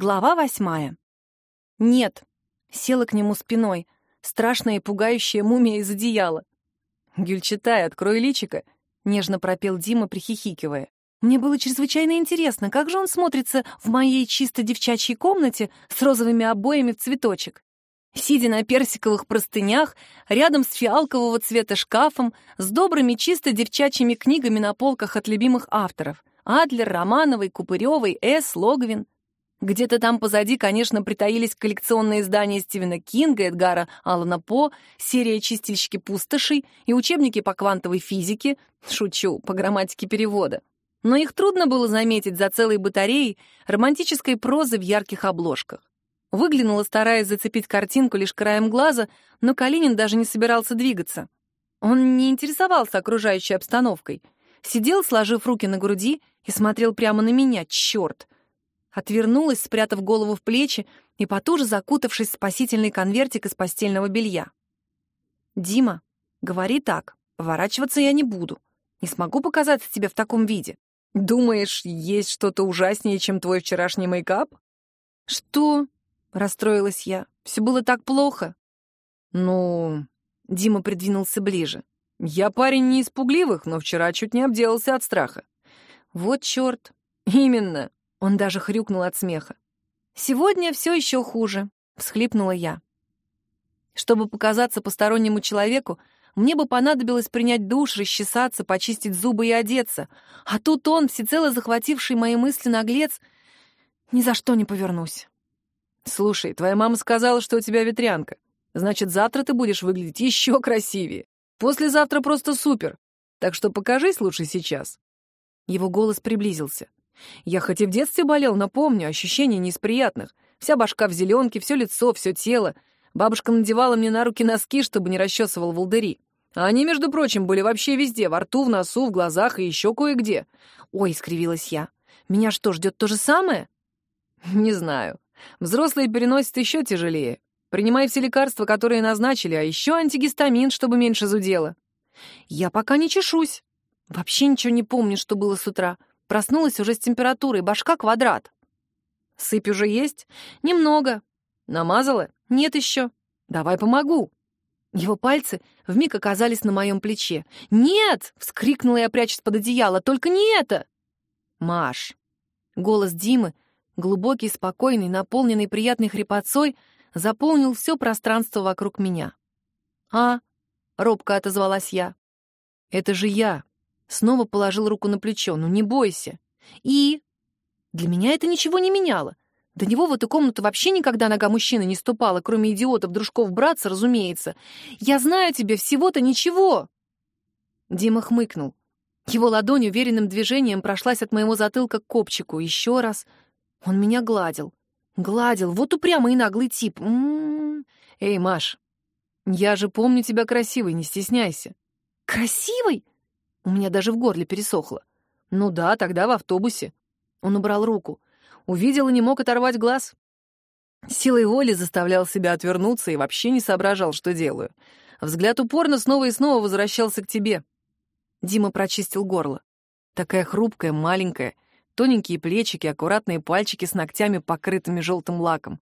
Глава восьмая. Нет. Села к нему спиной. Страшная и пугающая мумия из одеяла. «Гюльчатай, открой личико», — нежно пропел Дима, прихихикивая. Мне было чрезвычайно интересно, как же он смотрится в моей чисто девчачьей комнате с розовыми обоями в цветочек. Сидя на персиковых простынях, рядом с фиалкового цвета шкафом, с добрыми чисто девчачьими книгами на полках от любимых авторов. Адлер, Романовой, Купыревой, С. Логвин. Где-то там позади, конечно, притаились коллекционные издания Стивена Кинга, Эдгара Аллана По, серия «Чистильщики пустошей» и учебники по квантовой физике, шучу, по грамматике перевода. Но их трудно было заметить за целой батареей романтической прозы в ярких обложках. Выглянула, стараясь зацепить картинку лишь краем глаза, но Калинин даже не собирался двигаться. Он не интересовался окружающей обстановкой. Сидел, сложив руки на груди, и смотрел прямо на меня, черт! Отвернулась, спрятав голову в плечи и потуже закутавшись в спасительный конвертик из постельного белья. «Дима, говори так, поворачиваться я не буду. Не смогу показаться тебе в таком виде. Думаешь, есть что-то ужаснее, чем твой вчерашний мейкап?» «Что?» — расстроилась я. «Все было так плохо». «Ну...» — Дима придвинулся ближе. «Я парень не из пугливых, но вчера чуть не обделался от страха». «Вот черт!» «Именно!» — он даже хрюкнул от смеха. «Сегодня все еще хуже», — всхлипнула я. Чтобы показаться постороннему человеку, мне бы понадобилось принять душ, расчесаться, почистить зубы и одеться. А тут он, всецело захвативший мои мысли наглец, ни за что не повернусь. «Слушай, твоя мама сказала, что у тебя ветрянка. Значит, завтра ты будешь выглядеть еще красивее. Послезавтра просто супер. Так что покажись лучше сейчас». Его голос приблизился. Я хоть и в детстве болел, но помню, ощущения не из приятных. Вся башка в зеленке, все лицо, все тело. Бабушка надевала мне на руки носки, чтобы не расчесывал волдыри. А они, между прочим, были вообще везде, во рту, в носу, в глазах и еще кое-где. Ой, скривилась я. Меня что, ждет то же самое? Не знаю. Взрослые переносят еще тяжелее. Принимай все лекарства, которые назначили, а еще антигистамин, чтобы меньше зудело. Я пока не чешусь. Вообще ничего не помню, что было с утра. Проснулась уже с температурой, башка квадрат. Сыпь уже есть? Немного. Намазала? Нет еще. Давай помогу. Его пальцы вмиг оказались на моем плече. «Нет!» — вскрикнула я, прячась под одеяло. «Только не это!» «Маш!» Голос Димы глубокий, спокойный, наполненный приятной хрипотцой, заполнил все пространство вокруг меня. «А?» — робко отозвалась я. «Это же я!» Снова положил руку на плечо. «Ну не бойся!» «И?» Для меня это ничего не меняло. До него в эту комнату вообще никогда нога мужчины не ступала, кроме идиотов, дружков, братца, разумеется. «Я знаю тебе всего-то ничего!» Дима хмыкнул. Его ладонь уверенным движением прошлась от моего затылка к копчику. Еще раз, он меня гладил. Гладил, вот упрямый и наглый тип. М -м -м. Эй, Маш, я же помню тебя красивой, не стесняйся. Красивой? У меня даже в горле пересохло. Ну да, тогда в автобусе. Он убрал руку. Увидел и не мог оторвать глаз. Силой воли заставлял себя отвернуться и вообще не соображал, что делаю. Взгляд упорно снова и снова возвращался к тебе. Дима прочистил горло. Такая хрупкая, маленькая — Тоненькие плечики, аккуратные пальчики с ногтями, покрытыми желтым лаком.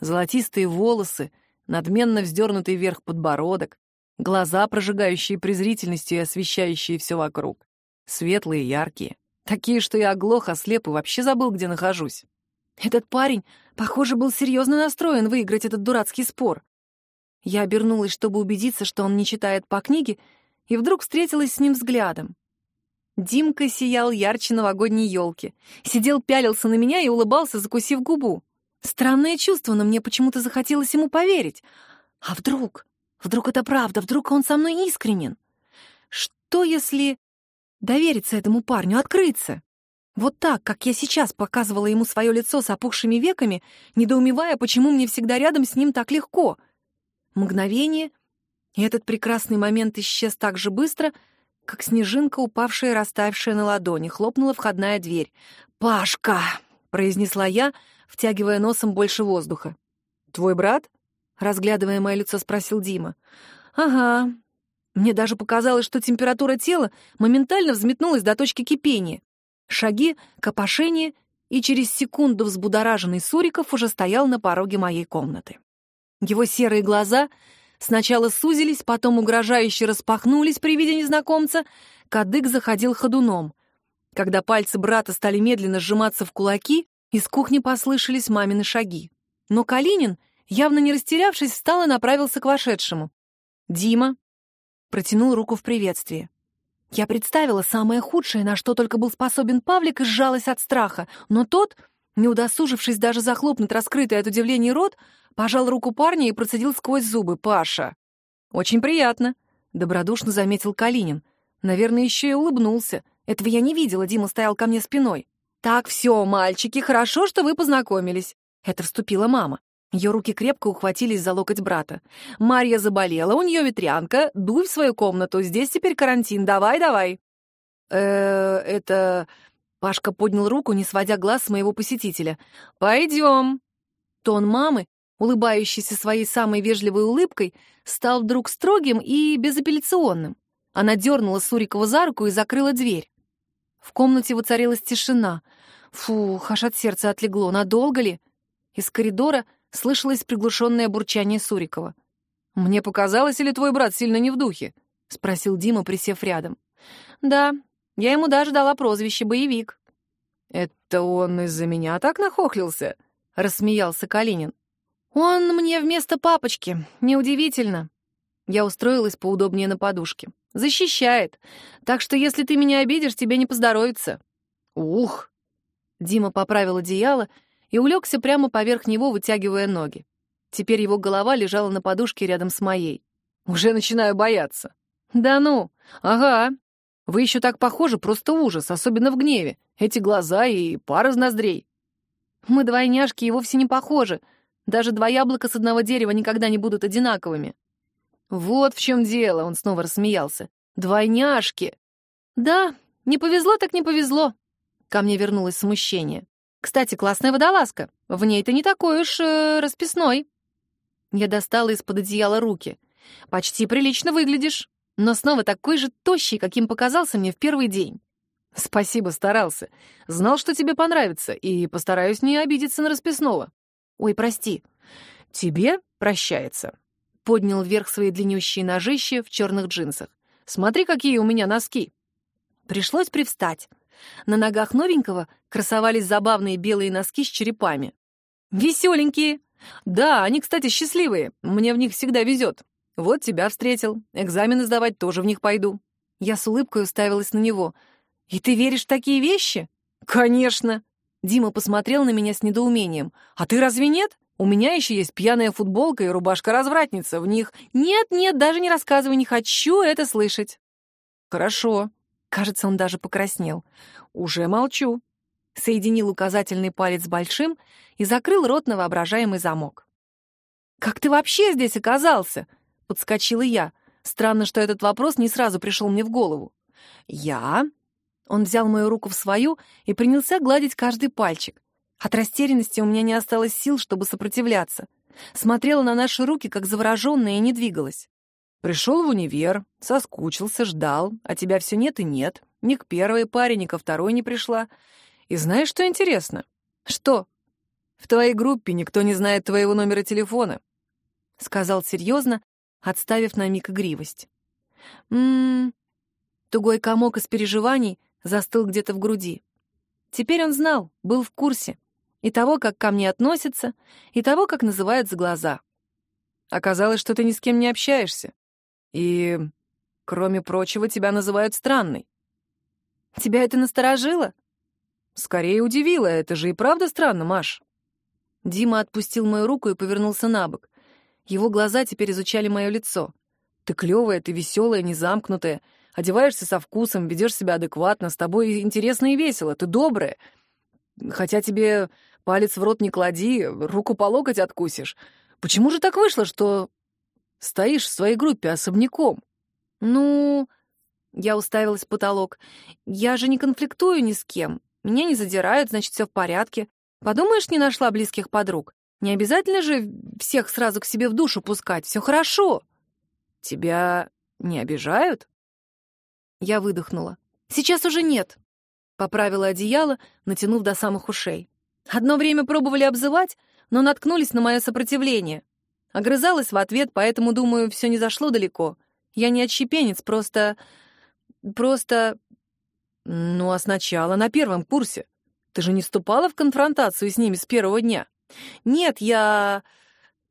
Золотистые волосы, надменно вздернутый вверх подбородок, глаза, прожигающие презрительностью и освещающие все вокруг. Светлые, яркие. Такие, что я оглох, ослеп и вообще забыл, где нахожусь. Этот парень, похоже, был серьезно настроен выиграть этот дурацкий спор. Я обернулась, чтобы убедиться, что он не читает по книге, и вдруг встретилась с ним взглядом. Димка сиял ярче новогодней елки. Сидел, пялился на меня и улыбался, закусив губу. Странное чувство, но мне почему-то захотелось ему поверить. А вдруг? Вдруг это правда? Вдруг он со мной искренен? Что если довериться этому парню, открыться? Вот так, как я сейчас показывала ему свое лицо с опухшими веками, недоумевая, почему мне всегда рядом с ним так легко. Мгновение, и этот прекрасный момент исчез так же быстро — как снежинка, упавшая и растаявшая на ладони, хлопнула входная дверь. «Пашка!» — произнесла я, втягивая носом больше воздуха. «Твой брат?» — разглядывая мое лицо, спросил Дима. «Ага». Мне даже показалось, что температура тела моментально взметнулась до точки кипения. Шаги, копошение, и через секунду взбудораженный Суриков уже стоял на пороге моей комнаты. Его серые глаза сначала сузились, потом угрожающе распахнулись при виде незнакомца, кадык заходил ходуном. Когда пальцы брата стали медленно сжиматься в кулаки, из кухни послышались мамины шаги. Но Калинин, явно не растерявшись, встал и направился к вошедшему. «Дима!» Протянул руку в приветствие. Я представила самое худшее, на что только был способен Павлик, и сжалась от страха. Но тот, не удосужившись даже захлопнуть раскрытый от удивления рот, пожал руку парня и процедил сквозь зубы. «Паша!» «Очень приятно», — добродушно заметил Калинин. Наверное, еще и улыбнулся. Этого я не видела, Дима стоял ко мне спиной. «Так, все, мальчики, хорошо, что вы познакомились». Это вступила мама. Ее руки крепко ухватились за локоть брата. «Марья заболела, у нее ветрянка. Дуй в свою комнату, здесь теперь карантин. Давай, давай». э это...» Пашка поднял руку, не сводя глаз с моего посетителя. «Пойдем». Тон мамы, улыбающийся своей самой вежливой улыбкой, стал вдруг строгим и безапелляционным. Она дернула Сурикова за руку и закрыла дверь. В комнате воцарилась тишина. Фух, аж от сердца отлегло. Надолго ли? Из коридора слышалось приглушенное бурчание Сурикова. «Мне показалось, или твой брат сильно не в духе?» — спросил Дима, присев рядом. «Да, я ему даже дала прозвище «Боевик». «Это он из-за меня так нахохлился?» — рассмеялся Калинин. «Он мне вместо папочки. Неудивительно». Я устроилась поудобнее на подушке. «Защищает. Так что если ты меня обидишь, тебе не поздоровится». «Ух!» Дима поправил одеяло и улегся прямо поверх него, вытягивая ноги. Теперь его голова лежала на подушке рядом с моей. Уже начинаю бояться. Да ну, ага. Вы еще так похожи, просто ужас, особенно в гневе. Эти глаза и пара из ноздрей. Мы двойняшки и вовсе не похожи. Даже два яблока с одного дерева никогда не будут одинаковыми. Вот в чем дело, он снова рассмеялся. Двойняшки. Да, не повезло так не повезло. Ко мне вернулось смущение. Кстати, классная водолазка. В ней-то не такой уж э, расписной. Я достала из-под одеяла руки. Почти прилично выглядишь, но снова такой же тощий, каким показался мне в первый день. Спасибо, старался. Знал, что тебе понравится, и постараюсь не обидеться на расписного. Ой, прости. Тебе прощается. Поднял вверх свои длиннющие ножища в черных джинсах. Смотри, какие у меня носки. Пришлось привстать. На ногах новенького красовались забавные белые носки с черепами. «Веселенькие!» «Да, они, кстати, счастливые. Мне в них всегда везет. Вот тебя встретил. Экзамены сдавать тоже в них пойду». Я с улыбкой уставилась на него. «И ты веришь в такие вещи?» «Конечно!» Дима посмотрел на меня с недоумением. «А ты разве нет? У меня еще есть пьяная футболка и рубашка-развратница. В них... Нет, нет, даже не рассказывай, не хочу это слышать». «Хорошо», Кажется, он даже покраснел. «Уже молчу». Соединил указательный палец с большим и закрыл рот на воображаемый замок. «Как ты вообще здесь оказался?» — подскочила я. Странно, что этот вопрос не сразу пришел мне в голову. «Я?» Он взял мою руку в свою и принялся гладить каждый пальчик. От растерянности у меня не осталось сил, чтобы сопротивляться. Смотрела на наши руки, как завороженная, и не двигалась. Пришел в универ, соскучился, ждал, а тебя все нет и нет. Ни к первой паре, ни ко второй не пришла. И знаешь, что интересно? Что? В твоей группе никто не знает твоего номера телефона. Сказал серьезно, отставив на миг игривость. Ммм... Тугой комок из переживаний застыл где-то в груди. Теперь он знал, был в курсе. И того, как ко мне относятся, и того, как называют за глаза. Оказалось, что ты ни с кем не общаешься. И, кроме прочего, тебя называют странной. Тебя это насторожило? Скорее удивило, это же и правда странно, Маш. Дима отпустил мою руку и повернулся на бок. Его глаза теперь изучали мое лицо. Ты клевая, ты веселая, незамкнутая, одеваешься со вкусом, ведешь себя адекватно, с тобой интересно и весело, ты добрая. Хотя тебе палец в рот не клади, руку по локоть откусишь. Почему же так вышло, что Стоишь в своей группе особняком. Ну, я уставилась в потолок. Я же не конфликтую ни с кем. Меня не задирают, значит, все в порядке. Подумаешь, не нашла близких подруг. Не обязательно же всех сразу к себе в душу пускать. Все хорошо. Тебя не обижают? Я выдохнула. Сейчас уже нет. Поправила одеяло, натянув до самых ушей. Одно время пробовали обзывать, но наткнулись на мое сопротивление. Огрызалась в ответ, поэтому, думаю, все не зашло далеко. Я не отщепенец, просто... просто... Ну, а сначала, на первом курсе. Ты же не вступала в конфронтацию с ними с первого дня? Нет, я...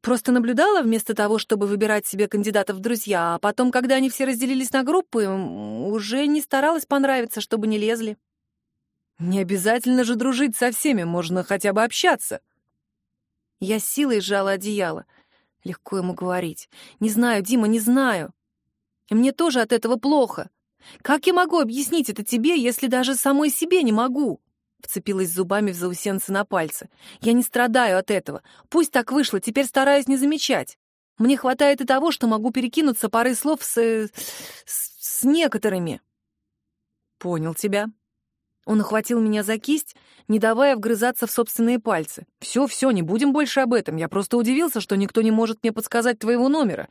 Просто наблюдала вместо того, чтобы выбирать себе кандидатов в друзья, а потом, когда они все разделились на группы, уже не старалась понравиться, чтобы не лезли. Не обязательно же дружить со всеми, можно хотя бы общаться. Я силой сжала одеяло. Легко ему говорить. Не знаю, Дима, не знаю. И мне тоже от этого плохо. Как я могу объяснить это тебе, если даже самой себе не могу? Вцепилась зубами в заусенцы на пальце. Я не страдаю от этого. Пусть так вышло, теперь стараюсь не замечать. Мне хватает и того, что могу перекинуться парой слов с... с, с некоторыми. Понял тебя. Он охватил меня за кисть, не давая вгрызаться в собственные пальцы. «Все, все, не будем больше об этом. Я просто удивился, что никто не может мне подсказать твоего номера.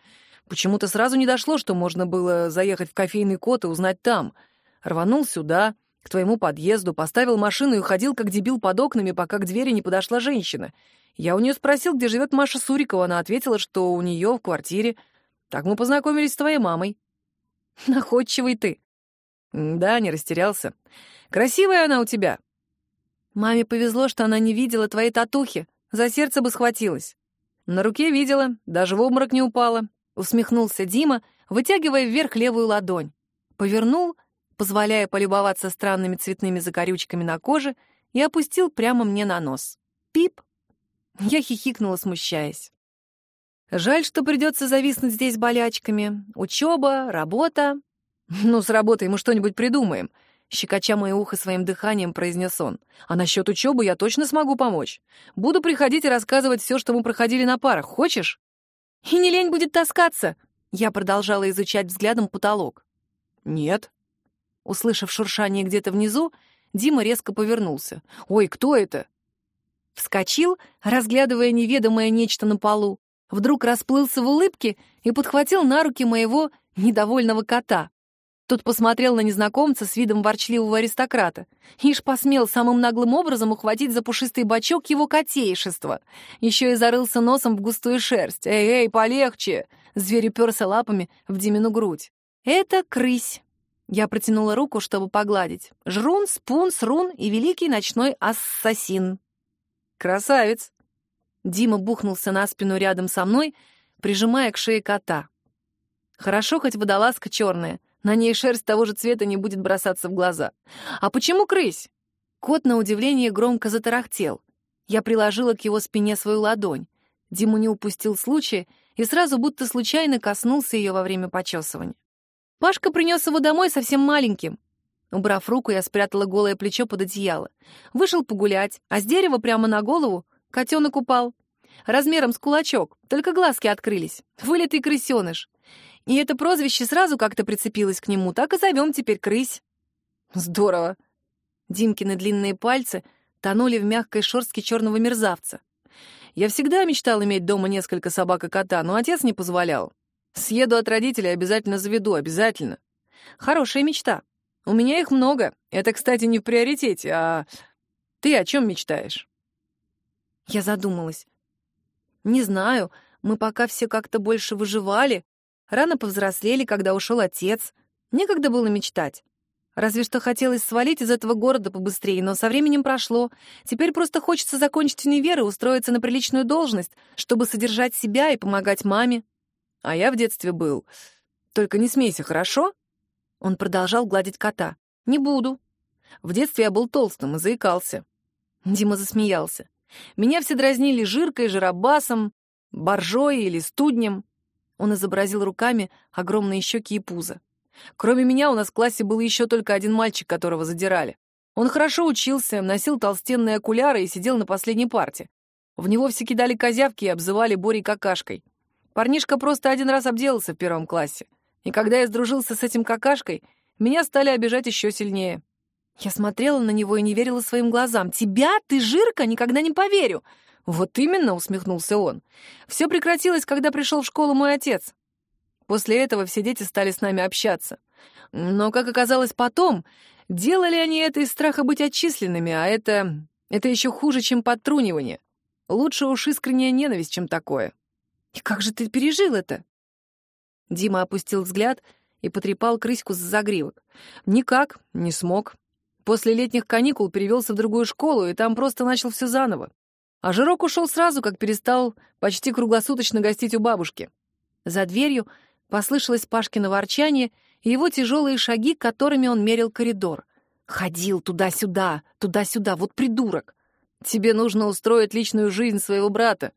Почему-то сразу не дошло, что можно было заехать в кофейный кот и узнать там. Рванул сюда, к твоему подъезду, поставил машину и ходил как дебил под окнами, пока к двери не подошла женщина. Я у нее спросил, где живет Маша Сурикова. Она ответила, что у нее в квартире. Так мы познакомились с твоей мамой. Находчивый ты. Да, не растерялся. Красивая она у тебя. Маме повезло, что она не видела твоей татухи. За сердце бы схватилась. На руке видела, даже в обморок не упала. Усмехнулся Дима, вытягивая вверх левую ладонь. Повернул — позволяя полюбоваться странными цветными закорючками на коже, и опустил прямо мне на нос. «Пип!» Я хихикнула, смущаясь. Жаль, что придется зависнуть здесь болячками. Учеба, работа. Ну, с работой мы что-нибудь придумаем. Щекоча мое ухо своим дыханием, произнес он. А насчет учебы я точно смогу помочь. Буду приходить и рассказывать все, что мы проходили на парах. Хочешь? И не лень будет таскаться. Я продолжала изучать взглядом потолок. Нет, Услышав шуршание где-то внизу, Дима резко повернулся. «Ой, кто это?» Вскочил, разглядывая неведомое нечто на полу. Вдруг расплылся в улыбке и подхватил на руки моего недовольного кота. Тот посмотрел на незнакомца с видом ворчливого аристократа. Ишь посмел самым наглым образом ухватить за пушистый бочок его котейшества. Еще и зарылся носом в густую шерсть. «Эй, эй, полегче!» Зверь уперся лапами в Димину грудь. «Это крысь», я протянула руку, чтобы погладить. Жрун, спун, срун и великий ночной ассасин. Красавец! Дима бухнулся на спину рядом со мной, прижимая к шее кота. Хорошо, хоть водолазка черная. На ней шерсть того же цвета не будет бросаться в глаза. А почему крысь? Кот, на удивление, громко затарахтел. Я приложила к его спине свою ладонь. Дима не упустил случая и сразу будто случайно коснулся ее во время почесывания. Пашка принес его домой совсем маленьким. Убрав руку, я спрятала голое плечо под одеяло. Вышел погулять, а с дерева прямо на голову котенок упал. Размером с кулачок, только глазки открылись. Вылитый крысеныш. И это прозвище сразу как-то прицепилось к нему, так и зовем теперь крысь. Здорово. Димкины длинные пальцы тонули в мягкой шерстке черного мерзавца. Я всегда мечтал иметь дома несколько собак и кота, но отец не позволял. Съеду от родителей, обязательно заведу, обязательно. Хорошая мечта. У меня их много. Это, кстати, не в приоритете, а... Ты о чем мечтаешь? Я задумалась. Не знаю, мы пока все как-то больше выживали. Рано повзрослели, когда ушел отец. Некогда было мечтать. Разве что хотелось свалить из этого города побыстрее, но со временем прошло. Теперь просто хочется закончить универ и устроиться на приличную должность, чтобы содержать себя и помогать маме. А я в детстве был. Только не смейся, хорошо?» Он продолжал гладить кота. «Не буду. В детстве я был толстым и заикался». Дима засмеялся. «Меня все дразнили жиркой, жиробасом, боржой или студнем». Он изобразил руками огромные щеки и пузо. Кроме меня у нас в классе был еще только один мальчик, которого задирали. Он хорошо учился, носил толстенные окуляры и сидел на последней парте. В него все кидали козявки и обзывали Борей какашкой. Парнишка просто один раз обделался в первом классе. И когда я сдружился с этим какашкой, меня стали обижать еще сильнее. Я смотрела на него и не верила своим глазам. «Тебя? Ты жирка? Никогда не поверю!» «Вот именно», — усмехнулся он. «Все прекратилось, когда пришел в школу мой отец. После этого все дети стали с нами общаться. Но, как оказалось потом, Делали они это из страха быть отчисленными, а это... это еще хуже, чем подтрунивание. Лучше уж искренняя ненависть, чем такое. И как же ты пережил это? Дима опустил взгляд и потрепал крыську за загривок. Никак, не смог. После летних каникул перевелся в другую школу, и там просто начал все заново. А Жирок ушел сразу, как перестал почти круглосуточно гостить у бабушки. За дверью послышалось Пашкино ворчание и его тяжелые шаги, которыми он мерил коридор. Ходил туда-сюда, туда-сюда, вот придурок. Тебе нужно устроить личную жизнь своего брата,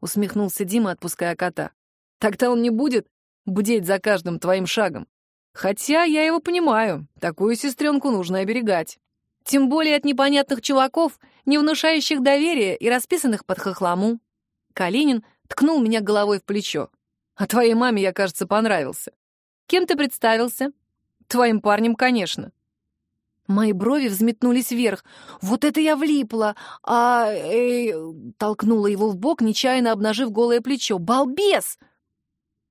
усмехнулся Дима, отпуская кота. Так-то он не будет бдеть за каждым твоим шагом. Хотя я его понимаю, такую сестренку нужно оберегать. Тем более от непонятных чуваков, не внушающих доверия и расписанных под хохлому. Калинин ткнул меня головой в плечо. А твоей маме я, кажется, понравился. Кем ты представился? Твоим парнем, конечно. Мои брови взметнулись вверх. «Вот это я влипла!» А... Э, толкнула его в бок, нечаянно обнажив голое плечо. «Балбес!»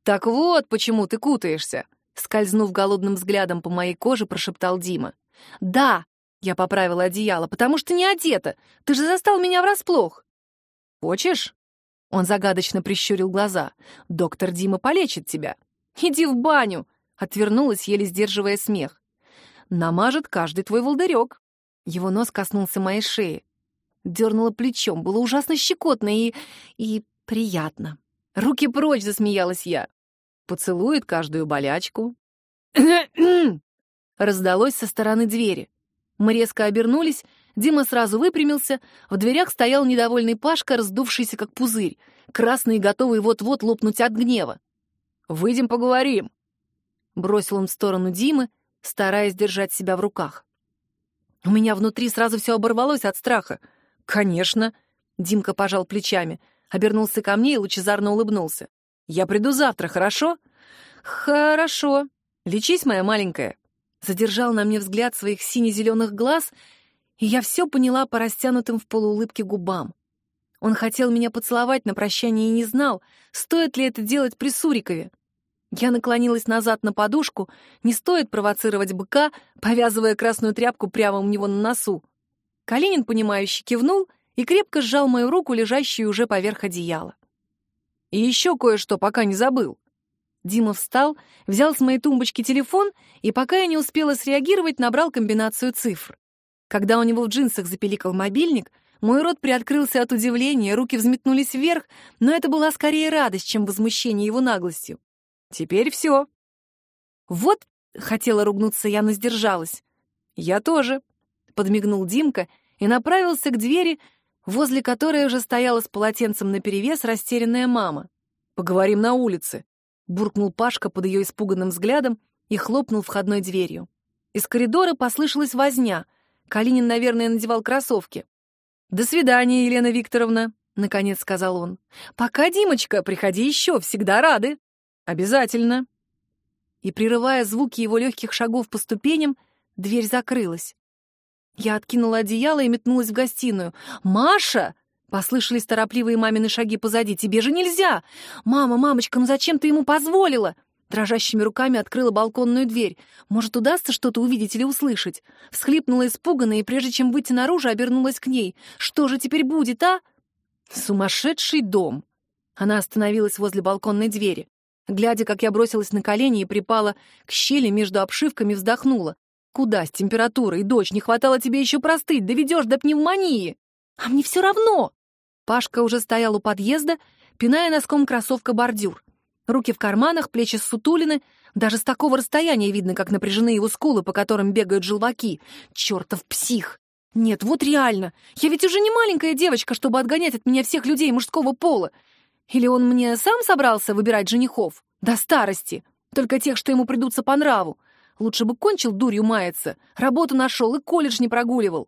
«Так вот, почему ты кутаешься!» Скользнув голодным взглядом по моей коже, прошептал Дима. «Да!» — я поправила одеяло. «Потому что не одета! Ты же застал меня врасплох!» «Хочешь?» — он загадочно прищурил глаза. «Доктор Дима полечит тебя!» «Иди в баню!» — отвернулась, еле сдерживая смех намажет каждый твой волдырек. Его нос коснулся моей шеи. Дернула плечом, было ужасно щекотно и... и приятно. «Руки прочь!» — засмеялась я. Поцелует каждую болячку. Раздалось со стороны двери. Мы резко обернулись, Дима сразу выпрямился, в дверях стоял недовольный Пашка, раздувшийся как пузырь, красный и готовый вот-вот лопнуть от гнева. «Выйдем поговорим», — бросил он в сторону Димы, стараясь держать себя в руках. У меня внутри сразу все оборвалось от страха. «Конечно!» — Димка пожал плечами, обернулся ко мне и лучезарно улыбнулся. «Я приду завтра, хорошо?» «Хорошо. Лечись, моя маленькая». Задержал на мне взгляд своих сине-зеленых глаз, и я все поняла по растянутым в полуулыбке губам. Он хотел меня поцеловать на прощание и не знал, стоит ли это делать при Сурикове. Я наклонилась назад на подушку, не стоит провоцировать быка, повязывая красную тряпку прямо у него на носу. Калинин, понимающе кивнул и крепко сжал мою руку, лежащую уже поверх одеяла. «И еще кое-что, пока не забыл». Дима встал, взял с моей тумбочки телефон и, пока я не успела среагировать, набрал комбинацию цифр. Когда у него в джинсах запеликал мобильник, мой рот приоткрылся от удивления, руки взметнулись вверх, но это была скорее радость, чем возмущение его наглостью. Теперь все. Вот, хотела ругнуться я, но сдержалась. Я тоже, подмигнул Димка и направился к двери, возле которой уже стояла с полотенцем наперевес растерянная мама. «Поговорим на улице», — буркнул Пашка под ее испуганным взглядом и хлопнул входной дверью. Из коридора послышалась возня. Калинин, наверное, надевал кроссовки. «До свидания, Елена Викторовна», — наконец сказал он. «Пока, Димочка, приходи еще, всегда рады». «Обязательно!» И, прерывая звуки его легких шагов по ступеням, дверь закрылась. Я откинула одеяло и метнулась в гостиную. «Маша!» — послышались торопливые мамины шаги позади. «Тебе же нельзя! Мама, мамочка, ну зачем ты ему позволила?» Дрожащими руками открыла балконную дверь. Может, удастся что-то увидеть или услышать? Всхлипнула испуганно и, прежде чем выйти наружу, обернулась к ней. «Что же теперь будет, а?» «Сумасшедший дом!» Она остановилась возле балконной двери. Глядя, как я бросилась на колени и припала к щели между обшивками, вздохнула. «Куда с температурой, дочь? Не хватало тебе еще простыть, доведешь до пневмонии!» «А мне все равно!» Пашка уже стоял у подъезда, пиная носком кроссовка бордюр. Руки в карманах, плечи ссутулины. Даже с такого расстояния видно, как напряжены его скулы, по которым бегают желваки. Чертов псих! Нет, вот реально. Я ведь уже не маленькая девочка, чтобы отгонять от меня всех людей мужского пола. Или он мне сам собрался выбирать женихов? До старости. Только тех, что ему придутся по нраву. Лучше бы кончил дурью маяться, работу нашел и колледж не прогуливал.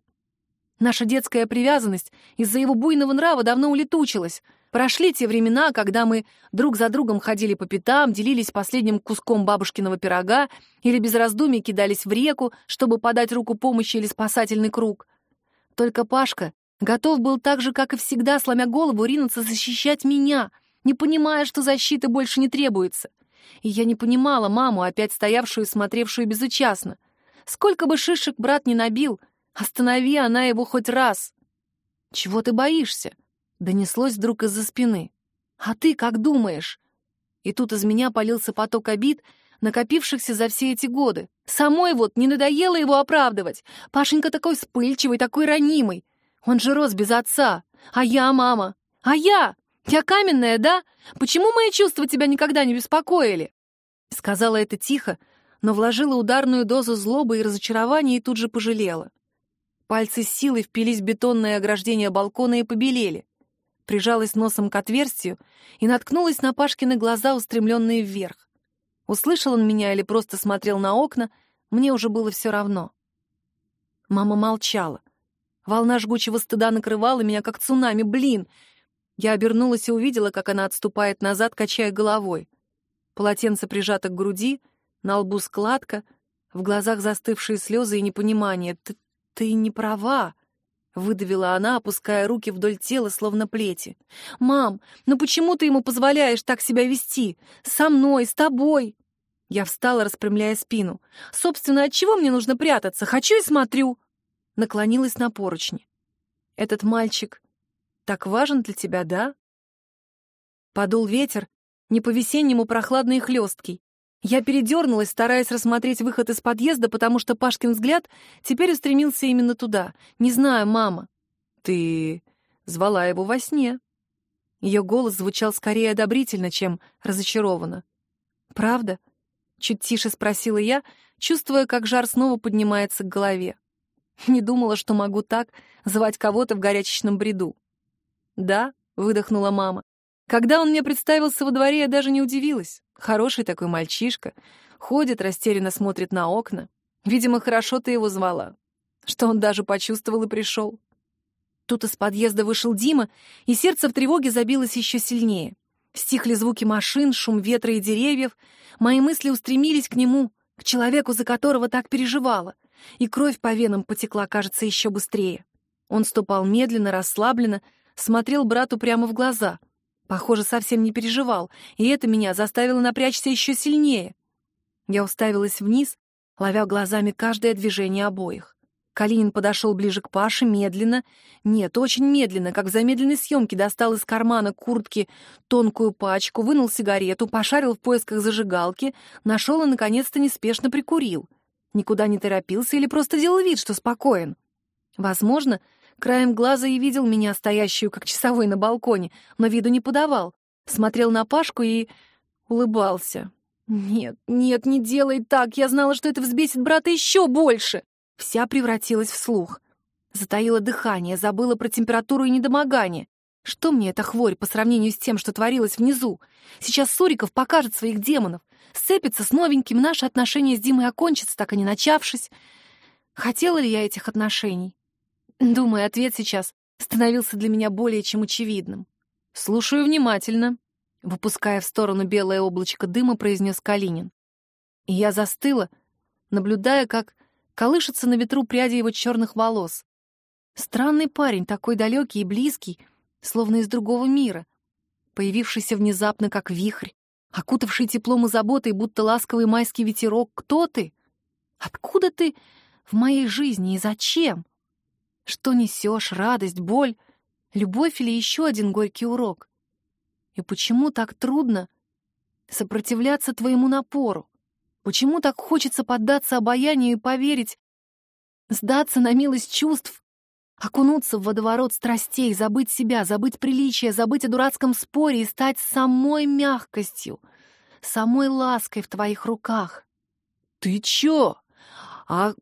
Наша детская привязанность из-за его буйного нрава давно улетучилась. Прошли те времена, когда мы друг за другом ходили по пятам, делились последним куском бабушкиного пирога или без раздумий кидались в реку, чтобы подать руку помощи или спасательный круг. Только Пашка Готов был так же, как и всегда, сломя голову, ринуться защищать меня, не понимая, что защиты больше не требуется. И я не понимала маму, опять стоявшую и смотревшую безучастно. Сколько бы шишек брат не набил, останови она его хоть раз. «Чего ты боишься?» — донеслось вдруг из-за спины. «А ты как думаешь?» И тут из меня полился поток обид, накопившихся за все эти годы. Самой вот не надоело его оправдывать. Пашенька такой вспыльчивый, такой ранимый. Он же рос без отца. А я, мама? А я? Я каменная, да? Почему мои чувства тебя никогда не беспокоили?» Сказала это тихо, но вложила ударную дозу злобы и разочарования и тут же пожалела. Пальцы с силой впились в бетонное ограждение балкона и побелели. Прижалась носом к отверстию и наткнулась на Пашкины глаза, устремленные вверх. Услышал он меня или просто смотрел на окна, мне уже было все равно. Мама молчала. Волна жгучего стыда накрывала меня, как цунами. Блин! Я обернулась и увидела, как она отступает назад, качая головой. Полотенце прижато к груди, на лбу складка, в глазах застывшие слезы и непонимание. «Ты, ты не права!» — выдавила она, опуская руки вдоль тела, словно плети. «Мам, ну почему ты ему позволяешь так себя вести? Со мной, с тобой?» Я встала, распрямляя спину. «Собственно, от чего мне нужно прятаться? Хочу и смотрю!» Наклонилась на поручни. «Этот мальчик так важен для тебя, да?» Подул ветер, не по-весеннему прохладный и хлесткий. Я передернулась, стараясь рассмотреть выход из подъезда, потому что Пашкин взгляд теперь устремился именно туда. «Не знаю, мама». «Ты звала его во сне». Ее голос звучал скорее одобрительно, чем разочарованно. «Правда?» Чуть тише спросила я, чувствуя, как жар снова поднимается к голове. Не думала, что могу так звать кого-то в горячечном бреду. «Да», — выдохнула мама. «Когда он мне представился во дворе, я даже не удивилась. Хороший такой мальчишка. Ходит, растерянно смотрит на окна. Видимо, хорошо ты его звала. Что он даже почувствовал и пришел». Тут из подъезда вышел Дима, и сердце в тревоге забилось еще сильнее. Стихли звуки машин, шум ветра и деревьев. Мои мысли устремились к нему, к человеку, за которого так переживала. И кровь по венам потекла, кажется, еще быстрее. Он ступал медленно, расслабленно, смотрел брату прямо в глаза. Похоже, совсем не переживал, и это меня заставило напрячься еще сильнее. Я уставилась вниз, ловя глазами каждое движение обоих. Калинин подошел ближе к Паше медленно, нет, очень медленно, как в замедленной съемке, достал из кармана куртки тонкую пачку, вынул сигарету, пошарил в поисках зажигалки, нашел и, наконец-то, неспешно прикурил. Никуда не торопился или просто делал вид, что спокоен. Возможно, краем глаза и видел меня, стоящую как часовой на балконе, но виду не подавал. Смотрел на Пашку и улыбался. «Нет, нет, не делай так, я знала, что это взбесит брата еще больше!» Вся превратилась в слух. Затаила дыхание, забыла про температуру и недомогание. Что мне эта хворь по сравнению с тем, что творилось внизу? Сейчас Суриков покажет своих демонов. Сцепится с новеньким, наши отношения с Димой окончатся, так и не начавшись. Хотела ли я этих отношений? Думаю, ответ сейчас становился для меня более чем очевидным. «Слушаю внимательно», — выпуская в сторону белое облачко дыма, произнес Калинин. И я застыла, наблюдая, как колышется на ветру пряди его черных волос. Странный парень, такой далекий и близкий, словно из другого мира, появившийся внезапно, как вихрь, окутавший теплом и заботой, будто ласковый майский ветерок. Кто ты? Откуда ты в моей жизни и зачем? Что несешь, радость, боль, любовь или еще один горький урок? И почему так трудно сопротивляться твоему напору? Почему так хочется поддаться обаянию и поверить, сдаться на милость чувств, окунуться в водоворот страстей, забыть себя, забыть приличие, забыть о дурацком споре и стать самой мягкостью, самой лаской в твоих руках? Ты чё? А...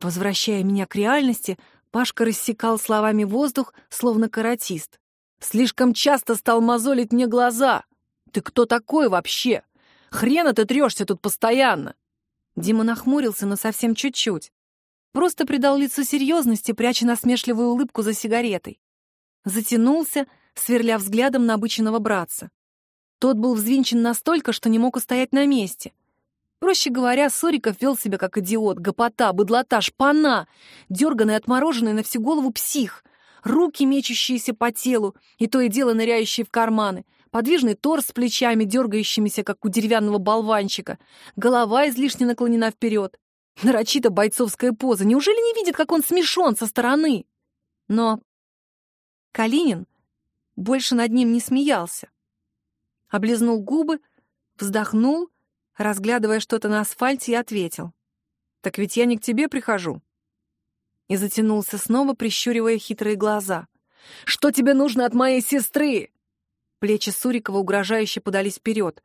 Возвращая меня к реальности, Пашка рассекал словами воздух, словно каратист. «Слишком часто стал мозолить мне глаза. Ты кто такой вообще? Хрена ты трешься тут постоянно!» Дима нахмурился, но совсем чуть-чуть. Просто придал лицу серьезности, пряча насмешливую улыбку за сигаретой. Затянулся, сверля взглядом на обычного братца. Тот был взвинчен настолько, что не мог устоять на месте. Проще говоря, Сориков вел себя как идиот, гопота, быдлота, шпана, дерганный, отмороженный на всю голову псих, руки, мечущиеся по телу, и то и дело ныряющие в карманы — подвижный торс с плечами, дергающимися, как у деревянного болванчика, голова излишне наклонена вперед. Нарочито бойцовская поза. Неужели не видит, как он смешон со стороны? Но Калинин больше над ним не смеялся. Облизнул губы, вздохнул, разглядывая что-то на асфальте, и ответил. «Так ведь я не к тебе прихожу». И затянулся снова, прищуривая хитрые глаза. «Что тебе нужно от моей сестры?» Плечи Сурикова угрожающе подались вперед.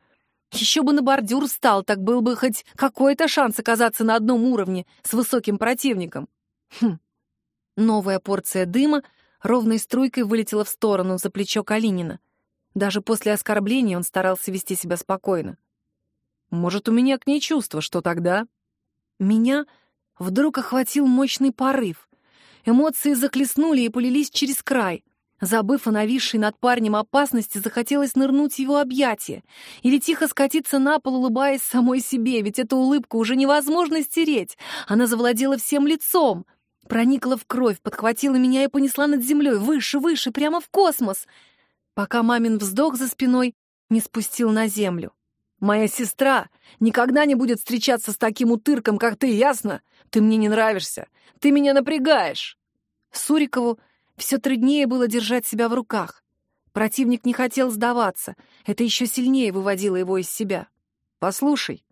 Еще бы на бордюр встал, так был бы хоть какой-то шанс оказаться на одном уровне с высоким противником. Хм. Новая порция дыма ровной струйкой вылетела в сторону за плечо Калинина. Даже после оскорбления он старался вести себя спокойно. «Может, у меня к ней чувство, что тогда?» Меня вдруг охватил мощный порыв. Эмоции захлестнули и полились через край — Забыв о нависшей над парнем опасности, захотелось нырнуть в его объятия или тихо скатиться на пол, улыбаясь самой себе, ведь эту улыбку уже невозможно стереть. Она завладела всем лицом, проникла в кровь, подхватила меня и понесла над землей, выше, выше, прямо в космос, пока мамин вздох за спиной не спустил на землю. «Моя сестра никогда не будет встречаться с таким утырком, как ты, ясно? Ты мне не нравишься. Ты меня напрягаешь!» Сурикову все труднее было держать себя в руках. Противник не хотел сдаваться. Это еще сильнее выводило его из себя. «Послушай».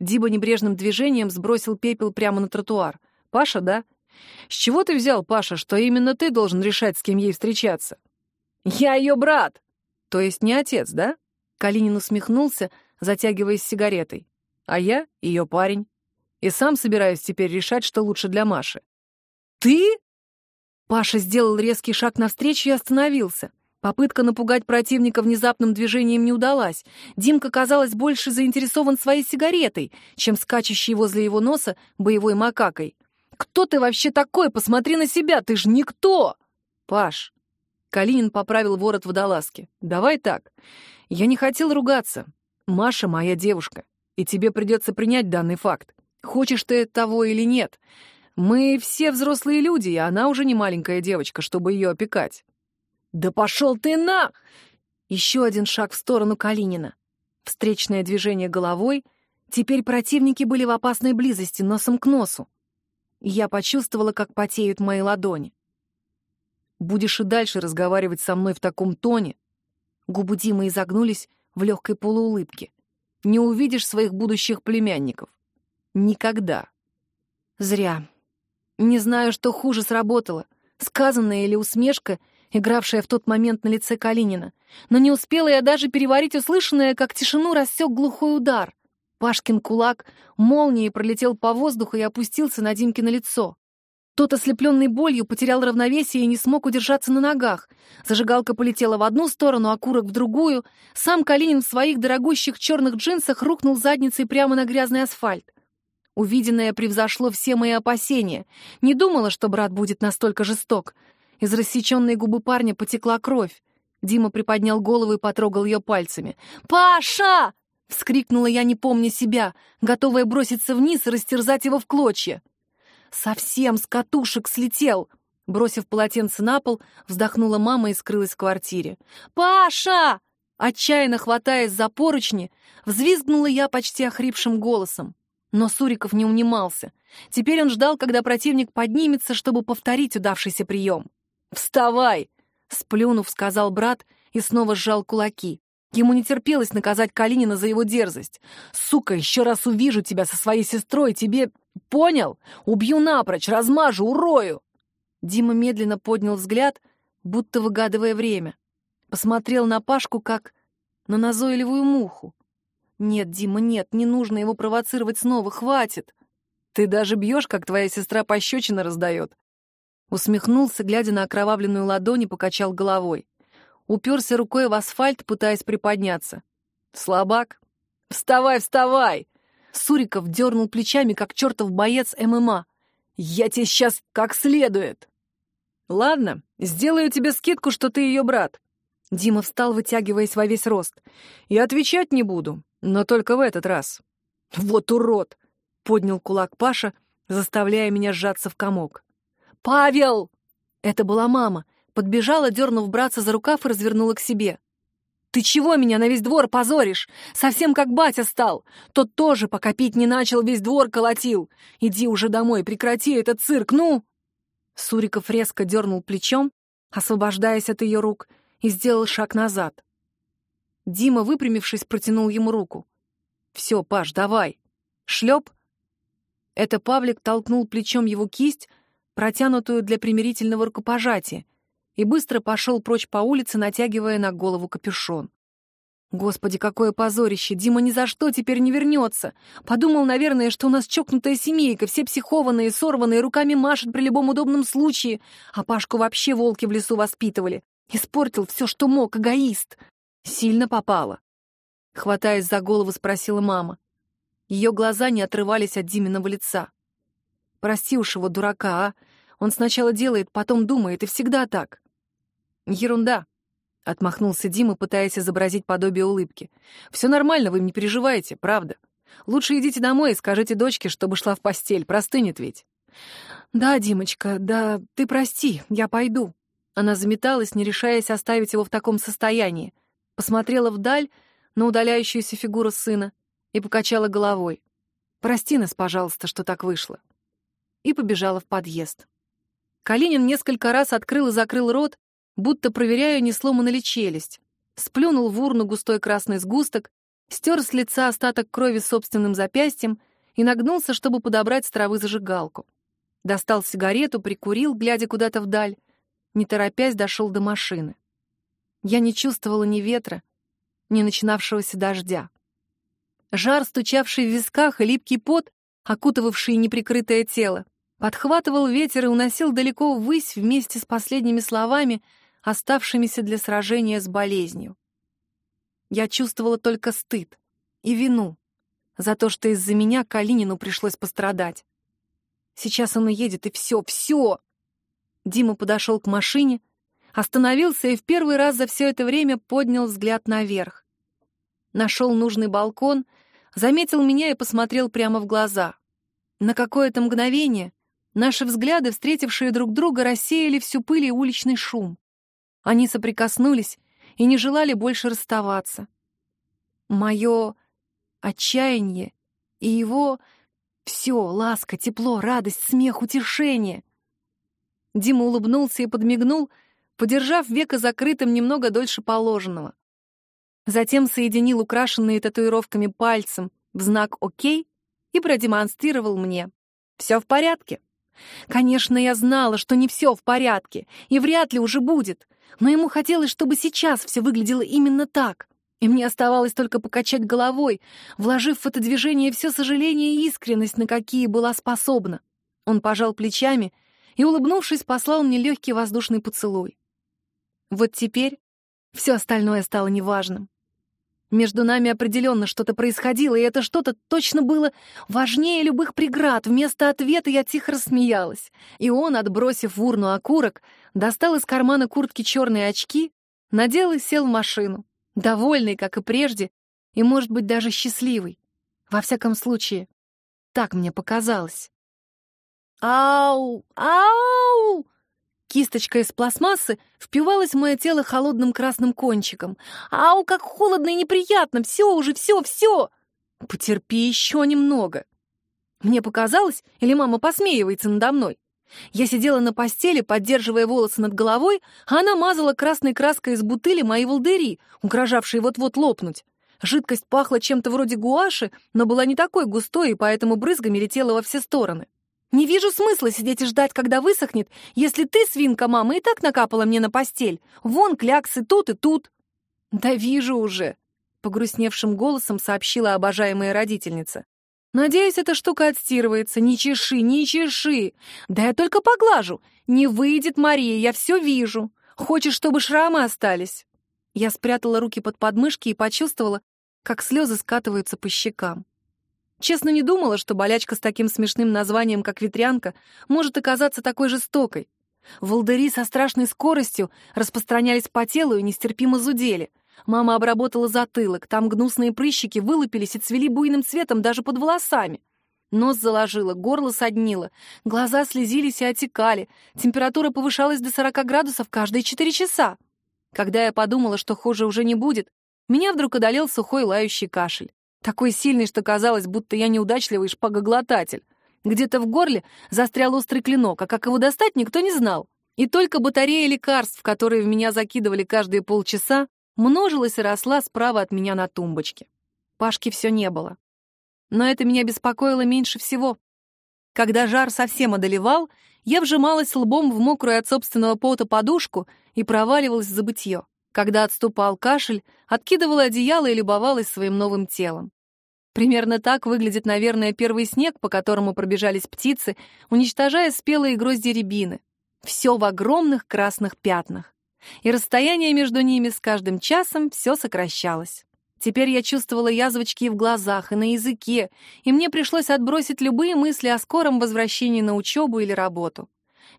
Диба небрежным движением сбросил пепел прямо на тротуар. «Паша, да? С чего ты взял, Паша, что именно ты должен решать, с кем ей встречаться?» «Я ее брат!» «То есть не отец, да?» Калинин усмехнулся, затягиваясь сигаретой. «А я — ее парень. И сам собираюсь теперь решать, что лучше для Маши». «Ты?» Паша сделал резкий шаг навстречу и остановился. Попытка напугать противника внезапным движением не удалась. Димка, казалось, больше заинтересован своей сигаретой, чем скачущей возле его носа боевой макакой. «Кто ты вообще такой? Посмотри на себя, ты же никто!» «Паш!» Калинин поправил ворот водолазки. «Давай так. Я не хотел ругаться. Маша моя девушка, и тебе придется принять данный факт. Хочешь ты того или нет. Мы все взрослые люди, и она уже не маленькая девочка, чтобы ее опекать. Да пошел ты на! Еще один шаг в сторону Калинина. Встречное движение головой. Теперь противники были в опасной близости, носом к носу. Я почувствовала, как потеют мои ладони. Будешь и дальше разговаривать со мной в таком тоне. Губы Димы изогнулись в легкой полуулыбке. Не увидишь своих будущих племянников. Никогда. Зря. Не знаю, что хуже сработало, сказанная или усмешка, игравшая в тот момент на лице Калинина. Но не успела я даже переварить услышанное, как тишину рассек глухой удар. Пашкин кулак молнией пролетел по воздуху и опустился на Димкино лицо. Тот, ослепленный болью, потерял равновесие и не смог удержаться на ногах. Зажигалка полетела в одну сторону, а курок в другую. Сам Калинин в своих дорогущих черных джинсах рухнул задницей прямо на грязный асфальт. Увиденное превзошло все мои опасения. Не думала, что брат будет настолько жесток. Из рассеченной губы парня потекла кровь. Дима приподнял голову и потрогал ее пальцами. «Паша!» — вскрикнула я, не помня себя, готовая броситься вниз и растерзать его в клочья. Совсем с катушек слетел. Бросив полотенце на пол, вздохнула мама и скрылась в квартире. «Паша!» Отчаянно хватаясь за поручни, взвизгнула я почти охрипшим голосом. Но Суриков не унимался. Теперь он ждал, когда противник поднимется, чтобы повторить удавшийся прием. «Вставай!» — сплюнув, сказал брат и снова сжал кулаки. Ему не терпелось наказать Калинина за его дерзость. «Сука, еще раз увижу тебя со своей сестрой, тебе... Понял? Убью напрочь, размажу, урою!» Дима медленно поднял взгляд, будто выгадывая время. Посмотрел на Пашку, как на назойливую муху. «Нет, Дима, нет, не нужно его провоцировать снова, хватит!» «Ты даже бьешь, как твоя сестра пощечина раздает!» Усмехнулся, глядя на окровавленную ладонь и покачал головой. Уперся рукой в асфальт, пытаясь приподняться. «Слабак! Вставай, вставай!» Суриков дернул плечами, как чертов боец ММА. «Я тебе сейчас как следует!» «Ладно, сделаю тебе скидку, что ты ее брат». Дима встал, вытягиваясь во весь рост. «И отвечать не буду. Но только в этот раз. «Вот урод!» — поднял кулак Паша, заставляя меня сжаться в комок. «Павел!» Это была мама. Подбежала, дернув братца за рукав и развернула к себе. Ты чего меня на весь двор позоришь? Совсем как батя стал. Тот тоже, пока пить не начал, весь двор колотил. Иди уже домой, прекрати этот цирк, ну!» Суриков резко дернул плечом, освобождаясь от ее рук, и сделал шаг назад. Дима, выпрямившись, протянул ему руку. «Все, Паш, давай!» Шлеп. Это Павлик толкнул плечом его кисть, протянутую для примирительного рукопожатия, и быстро пошел прочь по улице, натягивая на голову капюшон. Господи, какое позорище! Дима ни за что теперь не вернется. Подумал, наверное, что у нас чокнутая семейка, все психованные, сорванные, руками машут при любом удобном случае. А Пашку вообще волки в лесу воспитывали. Испортил все, что мог, эгоист. Сильно попало. Хватаясь за голову, спросила мама. Ее глаза не отрывались от Диминого лица. Прости уж его, дурака, а? Он сначала делает, потом думает, и всегда так. Ерунда, — отмахнулся Дима, пытаясь изобразить подобие улыбки. «Все нормально, вы не переживайте, правда. Лучше идите домой и скажите дочке, чтобы шла в постель, простынет ведь». «Да, Димочка, да, ты прости, я пойду». Она заметалась, не решаясь оставить его в таком состоянии. Посмотрела вдаль на удаляющуюся фигуру сына и покачала головой. «Прости нас, пожалуйста, что так вышло». И побежала в подъезд. Калинин несколько раз открыл и закрыл рот, будто проверяя, не сломана ли челюсть. Сплюнул в урну густой красный сгусток, стер с лица остаток крови собственным запястьем и нагнулся, чтобы подобрать с травы зажигалку. Достал сигарету, прикурил, глядя куда-то вдаль, не торопясь дошел до машины. Я не чувствовала ни ветра, ни начинавшегося дождя. Жар, стучавший в висках, и липкий пот, окутывавший неприкрытое тело, подхватывал ветер и уносил далеко ввысь вместе с последними словами — оставшимися для сражения с болезнью. Я чувствовала только стыд и вину за то, что из-за меня Калинину пришлось пострадать. Сейчас он уедет, и все, все! Дима подошел к машине, остановился и в первый раз за все это время поднял взгляд наверх. Нашел нужный балкон, заметил меня и посмотрел прямо в глаза. На какое-то мгновение наши взгляды, встретившие друг друга, рассеяли всю пыль и уличный шум. Они соприкоснулись и не желали больше расставаться. Мое отчаяние и его все, ласка, тепло, радость, смех, утешение. Дима улыбнулся и подмигнул, подержав века закрытым немного дольше положенного. Затем соединил украшенные татуировками пальцем в знак «Окей» и продемонстрировал мне. «Все в порядке». Конечно, я знала, что не все в порядке, и вряд ли уже будет, но ему хотелось, чтобы сейчас все выглядело именно так. И мне оставалось только покачать головой, вложив в это движение все сожаление и искренность, на какие была способна. Он пожал плечами и, улыбнувшись, послал мне легкий воздушный поцелуй. Вот теперь все остальное стало неважным. Между нами определенно что-то происходило, и это что-то точно было важнее любых преград. Вместо ответа я тихо рассмеялась. И он, отбросив в урну окурок, достал из кармана куртки черные очки, надел и сел в машину. Довольный, как и прежде, и, может быть, даже счастливый. Во всяком случае, так мне показалось. «Ау! Ау!» Кисточка из пластмассы впивалась в мое тело холодным красным кончиком. «Ау, как холодно и неприятно! Все уже, все, все!» «Потерпи еще немного!» Мне показалось, или мама посмеивается надо мной? Я сидела на постели, поддерживая волосы над головой, а она мазала красной краской из бутыли мои волдыри, угрожавшие вот-вот лопнуть. Жидкость пахла чем-то вроде гуаши, но была не такой густой, и поэтому брызгами летела во все стороны. Не вижу смысла сидеть и ждать, когда высохнет, если ты, свинка мама, и так накапала мне на постель. Вон кляксы тут и тут. Да вижу уже, погрустневшим голосом сообщила обожаемая родительница. Надеюсь, эта штука отстирывается. Не чеши, не чеши. Да я только поглажу. Не выйдет, Мария, я все вижу. Хочешь, чтобы шрамы остались? Я спрятала руки под подмышки и почувствовала, как слезы скатываются по щекам. Честно, не думала, что болячка с таким смешным названием, как ветрянка, может оказаться такой жестокой. Волдыри со страшной скоростью распространялись по телу и нестерпимо зудели. Мама обработала затылок, там гнусные прыщики вылупились и цвели буйным цветом даже под волосами. Нос заложила, горло соднило, глаза слезились и отекали, температура повышалась до 40 градусов каждые 4 часа. Когда я подумала, что хуже уже не будет, меня вдруг одолел сухой лающий кашель. Такой сильный, что казалось, будто я неудачливый шпагоглотатель. Где-то в горле застрял острый клинок, а как его достать, никто не знал. И только батарея лекарств, которые в меня закидывали каждые полчаса, множилась и росла справа от меня на тумбочке. Пашки все не было. Но это меня беспокоило меньше всего. Когда жар совсем одолевал, я вжималась лбом в мокрую от собственного пота подушку и проваливалась в забытье. Когда отступал кашель, откидывала одеяло и любовалась своим новым телом. Примерно так выглядит, наверное, первый снег, по которому пробежались птицы, уничтожая спелые грозди рябины. Все в огромных красных пятнах. И расстояние между ними с каждым часом все сокращалось. Теперь я чувствовала язвочки и в глазах, и на языке, и мне пришлось отбросить любые мысли о скором возвращении на учебу или работу.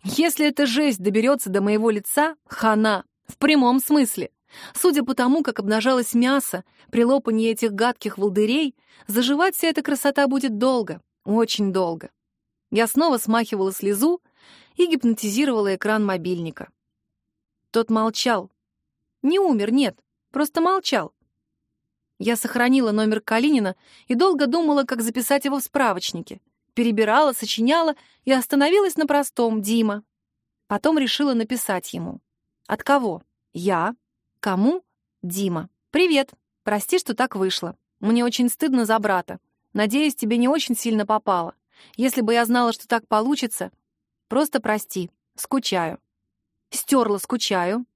Если эта жесть доберется до моего лица, хана, в прямом смысле. Судя по тому, как обнажалось мясо при лопании этих гадких волдырей, заживать вся эта красота будет долго, очень долго. Я снова смахивала слезу и гипнотизировала экран мобильника. Тот молчал. Не умер, нет, просто молчал. Я сохранила номер Калинина и долго думала, как записать его в справочнике. Перебирала, сочиняла и остановилась на простом «Дима». Потом решила написать ему. От кого? Я. Кому? Дима. Привет. Прости, что так вышло. Мне очень стыдно за брата. Надеюсь, тебе не очень сильно попало. Если бы я знала, что так получится, просто прости. Скучаю. Стерла скучаю.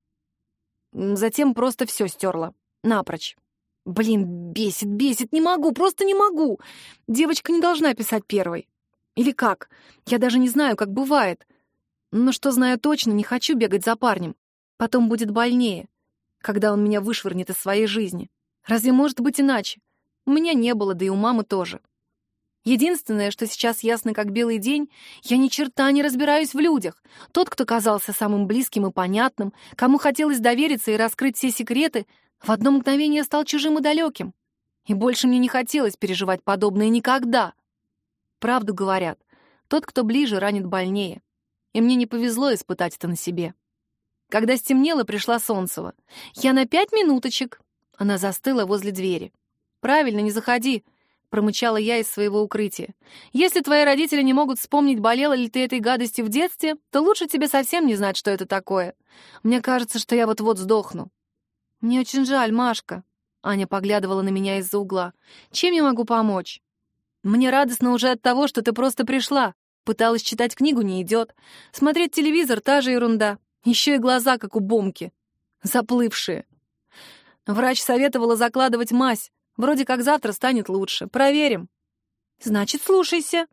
Затем просто все стерла. Напрочь. Блин, бесит, бесит, не могу, просто не могу. Девочка не должна писать первой. Или как? Я даже не знаю, как бывает. Но что знаю точно, не хочу бегать за парнем. Потом будет больнее, когда он меня вышвырнет из своей жизни. Разве может быть иначе? У меня не было, да и у мамы тоже. Единственное, что сейчас ясно как белый день, я ни черта не разбираюсь в людях. Тот, кто казался самым близким и понятным, кому хотелось довериться и раскрыть все секреты, в одно мгновение стал чужим и далеким. И больше мне не хотелось переживать подобное никогда. Правду говорят, тот, кто ближе, ранит больнее. И мне не повезло испытать это на себе. Когда стемнело, пришла Солнцева. «Я на пять минуточек». Она застыла возле двери. «Правильно, не заходи», — промычала я из своего укрытия. «Если твои родители не могут вспомнить, болела ли ты этой гадостью в детстве, то лучше тебе совсем не знать, что это такое. Мне кажется, что я вот-вот сдохну». «Мне очень жаль, Машка», — Аня поглядывала на меня из-за угла. «Чем я могу помочь?» «Мне радостно уже от того, что ты просто пришла. Пыталась читать книгу, не идет. Смотреть телевизор — та же ерунда. Еще и глаза, как у бомки. Заплывшие. Врач советовала закладывать мазь. Вроде как завтра станет лучше. Проверим. Значит, слушайся.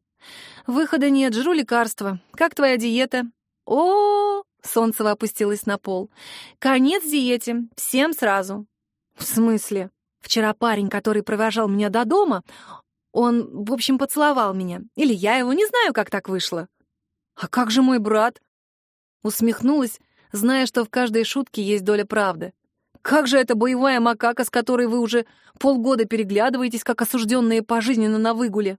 Выхода нет, жру лекарства. Как твоя диета? О, -о, -о Солнцева опустилась на пол. Конец диете. Всем сразу. В смысле? Вчера парень, который провожал меня до дома, он, в общем, поцеловал меня. Или я его, не знаю, как так вышло. А как же мой брат? Усмехнулась, зная, что в каждой шутке есть доля правды. «Как же эта боевая макака, с которой вы уже полгода переглядываетесь, как осужденные пожизненно на выгуле?»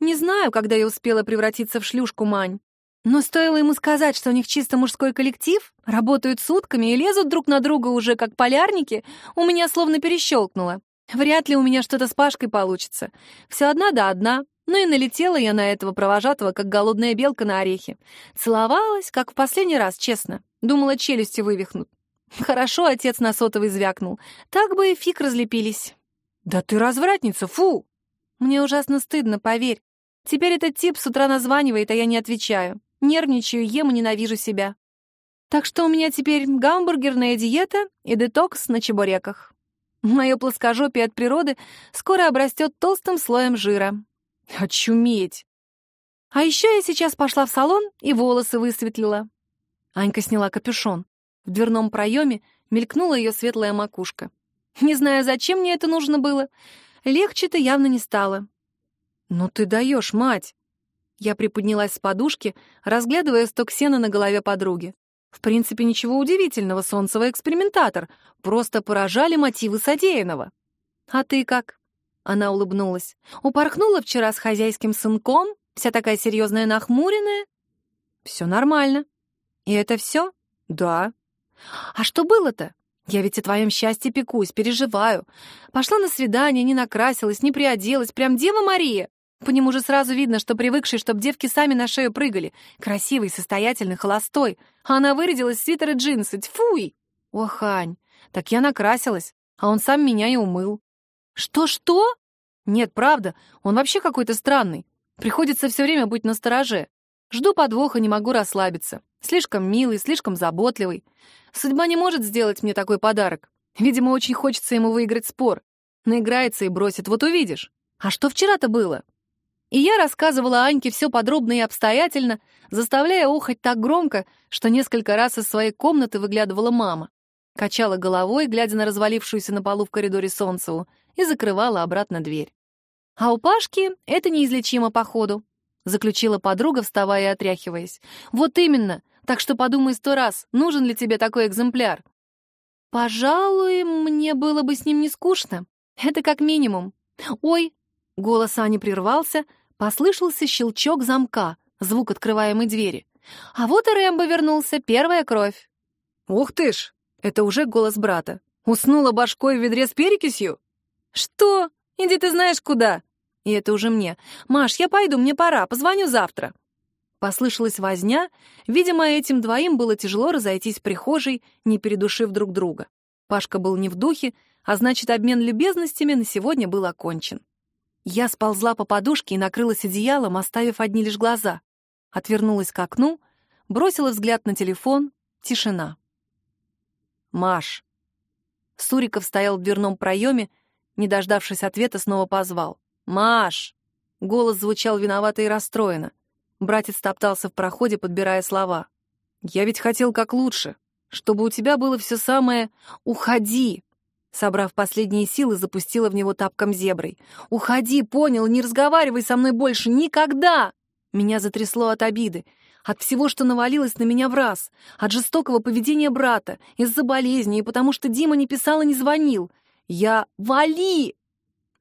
«Не знаю, когда я успела превратиться в шлюшку, Мань. Но стоило ему сказать, что у них чисто мужской коллектив, работают сутками и лезут друг на друга уже как полярники, у меня словно перещелкнуло. Вряд ли у меня что-то с Пашкой получится. Все одна да одна. Ну и налетела я на этого провожатого, как голодная белка на орехи. Целовалась, как в последний раз, честно. Думала, челюсти вывихнут. Хорошо отец на сотовый звякнул. Так бы и фиг разлепились. «Да ты развратница, фу!» Мне ужасно стыдно, поверь. Теперь этот тип с утра названивает, а я не отвечаю. Нервничаю, ем и ненавижу себя. Так что у меня теперь гамбургерная диета и детокс на чебуреках. Мое плоскожопие от природы скоро обрастет толстым слоем жира. Очуметь! А еще я сейчас пошла в салон и волосы высветлила. Анька сняла капюшон. В дверном проеме мелькнула ее светлая макушка. Не знаю, зачем мне это нужно было. Легче-то явно не стало. «Ну ты даешь, мать!» Я приподнялась с подушки, разглядывая сток сена на голове подруги. В принципе, ничего удивительного, солнцевый экспериментатор. Просто поражали мотивы содеянного. «А ты как?» Она улыбнулась. «Упорхнула вчера с хозяйским сынком, вся такая серьезная нахмуренная?» «Все нормально». «И это все?» «Да». «А что было-то? Я ведь о твоем счастье пекусь, переживаю. Пошла на свидание, не накрасилась, не приоделась, прям Дева Мария. По нему же сразу видно, что привыкший, чтоб девки сами на шею прыгали. Красивый, состоятельный, холостой. А она вырядилась в свитер и джинсы. Тьфуй! Ох, Ань, так я накрасилась, а он сам меня и умыл. Что-что? Нет, правда, он вообще какой-то странный. Приходится все время быть настороже. Жду подвоха, не могу расслабиться. Слишком милый, слишком заботливый. Судьба не может сделать мне такой подарок. Видимо, очень хочется ему выиграть спор. Наиграется и бросит, вот увидишь. А что вчера-то было? И я рассказывала Аньке все подробно и обстоятельно, заставляя ухать так громко, что несколько раз из своей комнаты выглядывала мама. Качала головой, глядя на развалившуюся на полу в коридоре Солнцеву, и закрывала обратно дверь. «А у Пашки это неизлечимо, походу», — заключила подруга, вставая и отряхиваясь. «Вот именно. Так что подумай сто раз, нужен ли тебе такой экземпляр». «Пожалуй, мне было бы с ним не скучно. Это как минимум. Ой!» Голос Ани прервался, послышался щелчок замка, звук открываемой двери. А вот и Рэмбо вернулся, первая кровь. «Ух ты ж!» — это уже голос брата. «Уснула башкой в ведре с перекисью?» «Что? Иди ты знаешь куда!» И это уже мне. «Маш, я пойду, мне пора, позвоню завтра». Послышалась возня. Видимо, этим двоим было тяжело разойтись в прихожей, не передушив друг друга. Пашка был не в духе, а значит, обмен любезностями на сегодня был окончен. Я сползла по подушке и накрылась одеялом, оставив одни лишь глаза. Отвернулась к окну, бросила взгляд на телефон. Тишина. «Маш». Суриков стоял в дверном проеме, не дождавшись ответа, снова позвал. «Маш!» Голос звучал виновато и расстроенно. Братец топтался в проходе, подбирая слова. «Я ведь хотел как лучше, чтобы у тебя было все самое «Уходи!» Собрав последние силы, запустила в него тапком зеброй. «Уходи, понял, не разговаривай со мной больше, никогда!» Меня затрясло от обиды, от всего, что навалилось на меня в раз, от жестокого поведения брата, из-за болезни и потому что Дима не писал и не звонил. Я «Вали!»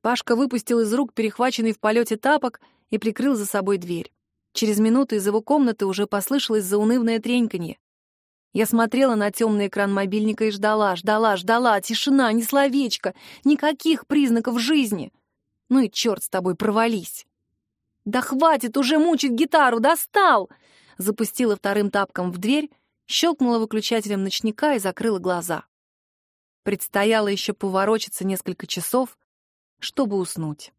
Пашка выпустил из рук перехваченный в полете тапок и прикрыл за собой дверь. Через минуту из его комнаты уже послышалось заунывное треньканье. Я смотрела на темный экран мобильника и ждала, ждала, ждала. Тишина, ни словечко, никаких признаков жизни. Ну и черт с тобой, провались. «Да хватит уже мучить гитару, достал!» Запустила вторым тапком в дверь, щелкнула выключателем ночника и закрыла глаза. Предстояло еще поворочиться несколько часов, чтобы уснуть.